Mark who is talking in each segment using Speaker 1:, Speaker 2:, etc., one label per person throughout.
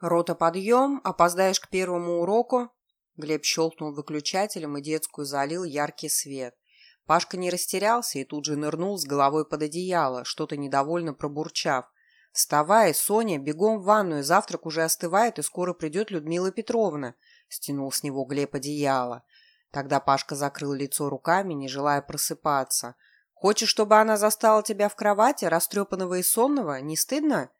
Speaker 1: Рота подъем, опоздаешь к первому уроку. Глеб щелкнул выключателем и детскую залил яркий свет. Пашка не растерялся и тут же нырнул с головой под одеяло, что-то недовольно пробурчав. «Вставай, Соня, бегом в ванную, завтрак уже остывает, и скоро придет Людмила Петровна», — стянул с него Глеб одеяло. Тогда Пашка закрыл лицо руками, не желая просыпаться. «Хочешь, чтобы она застала тебя в кровати, растрепанного и сонного? Не стыдно?»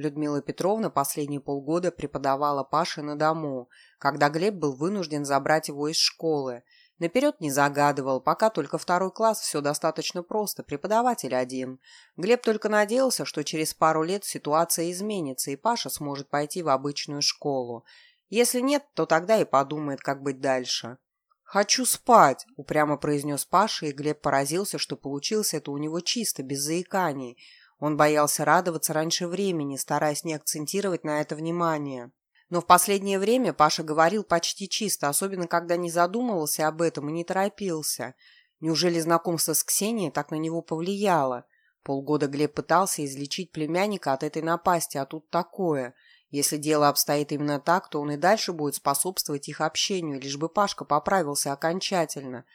Speaker 1: Людмила Петровна последние полгода преподавала Паше на дому, когда Глеб был вынужден забрать его из школы. Наперед не загадывал, пока только второй класс, все достаточно просто, преподаватель один. Глеб только надеялся, что через пару лет ситуация изменится, и Паша сможет пойти в обычную школу. Если нет, то тогда и подумает, как быть дальше. «Хочу спать», — упрямо произнес Паша, и Глеб поразился, что получилось это у него чисто, без заиканий. Он боялся радоваться раньше времени, стараясь не акцентировать на это внимание. Но в последнее время Паша говорил почти чисто, особенно когда не задумывался об этом и не торопился. Неужели знакомство с Ксенией так на него повлияло? Полгода Глеб пытался излечить племянника от этой напасти, а тут такое. Если дело обстоит именно так, то он и дальше будет способствовать их общению, лишь бы Пашка поправился окончательно –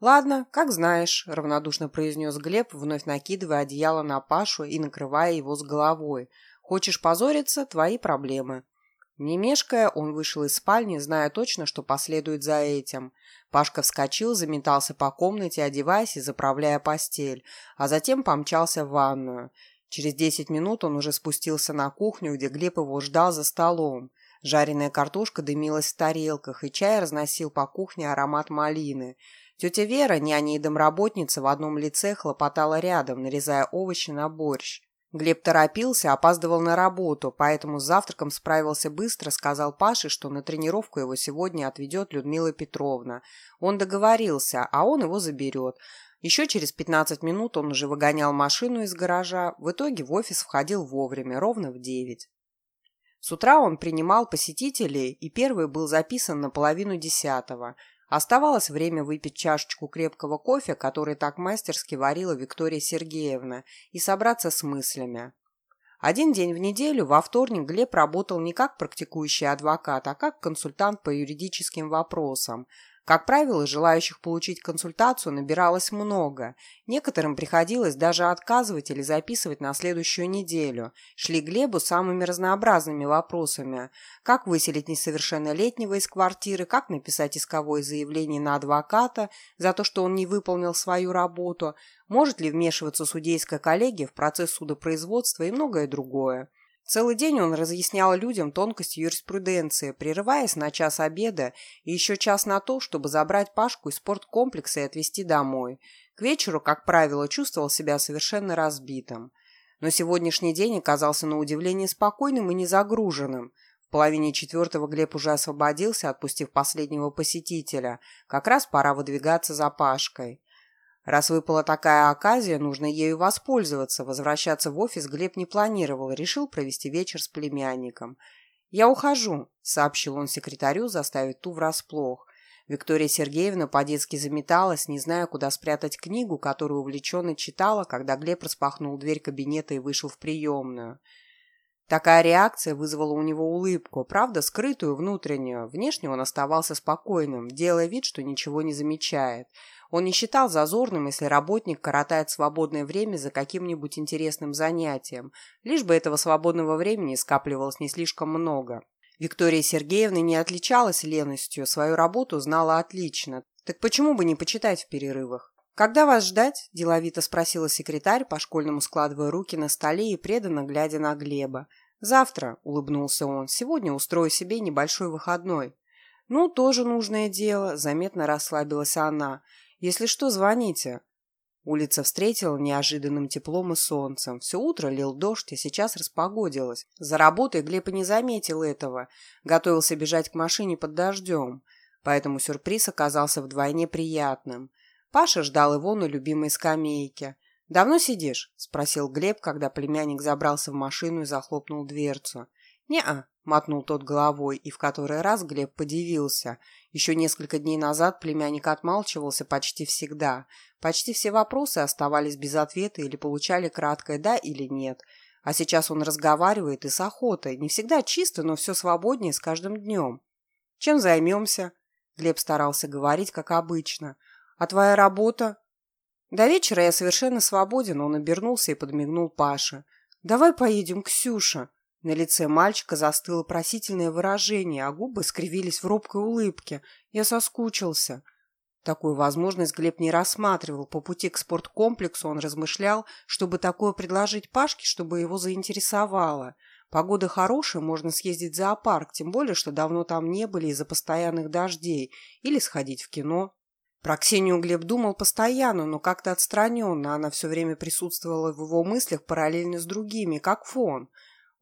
Speaker 1: «Ладно, как знаешь», – равнодушно произнес Глеб, вновь накидывая одеяло на Пашу и накрывая его с головой. «Хочешь позориться – твои проблемы». Не мешкая, он вышел из спальни, зная точно, что последует за этим. Пашка вскочил, заметался по комнате, одеваясь и заправляя постель, а затем помчался в ванную. Через десять минут он уже спустился на кухню, где Глеб его ждал за столом. Жареная картошка дымилась в тарелках, и чай разносил по кухне аромат малины – Тетя Вера, няня и домработница, в одном лице хлопотала рядом, нарезая овощи на борщ. Глеб торопился, опаздывал на работу, поэтому с завтраком справился быстро, сказал Паше, что на тренировку его сегодня отведет Людмила Петровна. Он договорился, а он его заберет. Еще через 15 минут он уже выгонял машину из гаража. В итоге в офис входил вовремя, ровно в 9. С утра он принимал посетителей, и первый был записан на половину десятого – Оставалось время выпить чашечку крепкого кофе, который так мастерски варила Виктория Сергеевна, и собраться с мыслями. Один день в неделю, во вторник, Глеб работал не как практикующий адвокат, а как консультант по юридическим вопросам, как правило, желающих получить консультацию набиралось много. Некоторым приходилось даже отказывать или записывать на следующую неделю. Шли Глебу самыми разнообразными вопросами. Как выселить несовершеннолетнего из квартиры, как написать исковое заявление на адвоката за то, что он не выполнил свою работу, может ли вмешиваться судейская коллегия в процесс судопроизводства и многое другое. Целый день он разъяснял людям тонкости юриспруденции, прерываясь на час обеда и еще час на то, чтобы забрать Пашку из спорткомплекса и отвезти домой. К вечеру, как правило, чувствовал себя совершенно разбитым. Но сегодняшний день оказался на удивление спокойным и незагруженным. В половине четвертого Глеб уже освободился, отпустив последнего посетителя. Как раз пора выдвигаться за Пашкой. Раз выпала такая оказия, нужно ею воспользоваться. Возвращаться в офис Глеб не планировал, решил провести вечер с племянником. «Я ухожу», — сообщил он секретарю, заставив ту врасплох. Виктория Сергеевна по-детски заметалась, не зная, куда спрятать книгу, которую увлеченно читала, когда Глеб распахнул дверь кабинета и вышел в приемную. Такая реакция вызвала у него улыбку, правда, скрытую внутреннюю. Внешне он оставался спокойным, делая вид, что ничего не замечает. Он не считал зазорным, если работник коротает свободное время за каким-нибудь интересным занятием, лишь бы этого свободного времени скапливалось не слишком много. Виктория Сергеевна не отличалась леностью, свою работу знала отлично. Так почему бы не почитать в перерывах? «Когда вас ждать?» – деловито спросила секретарь, по-школьному складывая руки на столе и преданно глядя на Глеба. «Завтра», – улыбнулся он, – «сегодня устрою себе небольшой выходной». «Ну, тоже нужное дело», – заметно расслабилась она. Если что, звоните». Улица встретила неожиданным теплом и солнцем. Все утро лил дождь, и сейчас распогодилось. За работой Глеб и не заметил этого. Готовился бежать к машине под дождем. Поэтому сюрприз оказался вдвойне приятным. Паша ждал его на любимой скамейке. «Давно сидишь?» – спросил Глеб, когда племянник забрался в машину и захлопнул дверцу. «Не-а», — мотнул тот головой, и в который раз Глеб подивился. Еще несколько дней назад племянник отмалчивался почти всегда. Почти все вопросы оставались без ответа или получали краткое «да» или «нет». А сейчас он разговаривает и с охотой. Не всегда чисто, но все свободнее с каждым днем. Чем займемся? Глеб старался говорить, как обычно. А твоя работа? До вечера я совершенно свободен, он обернулся и подмигнул Паше. «Давай поедем, Ксюша!» На лице мальчика застыло просительное выражение, а губы скривились в робкой улыбке. «Я соскучился!» Такую возможность Глеб не рассматривал. По пути к спорткомплексу он размышлял, чтобы такое предложить Пашке, чтобы его заинтересовало. Погода хорошая, можно съездить в зоопарк, тем более, что давно там не были из-за постоянных дождей, или сходить в кино. Про Ксению Глеб думал постоянно, но как-то отстраненно. Она все время присутствовала в его мыслях параллельно с другими, как фон.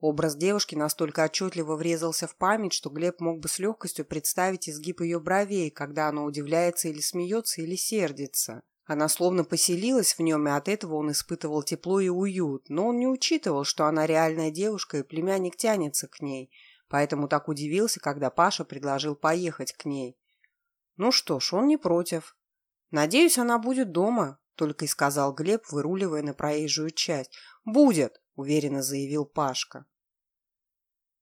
Speaker 1: Образ девушки настолько отчетливо врезался в память, что Глеб мог бы с легкостью представить изгиб ее бровей, когда она удивляется или смеется, или сердится. Она словно поселилась в нем, и от этого он испытывал тепло и уют, но он не учитывал, что она реальная девушка, и племянник тянется к ней, поэтому так удивился, когда Паша предложил поехать к ней. Ну что ж, он не против. Надеюсь, она будет дома, только и сказал Глеб, выруливая на проезжую часть. Будет, уверенно заявил Пашка.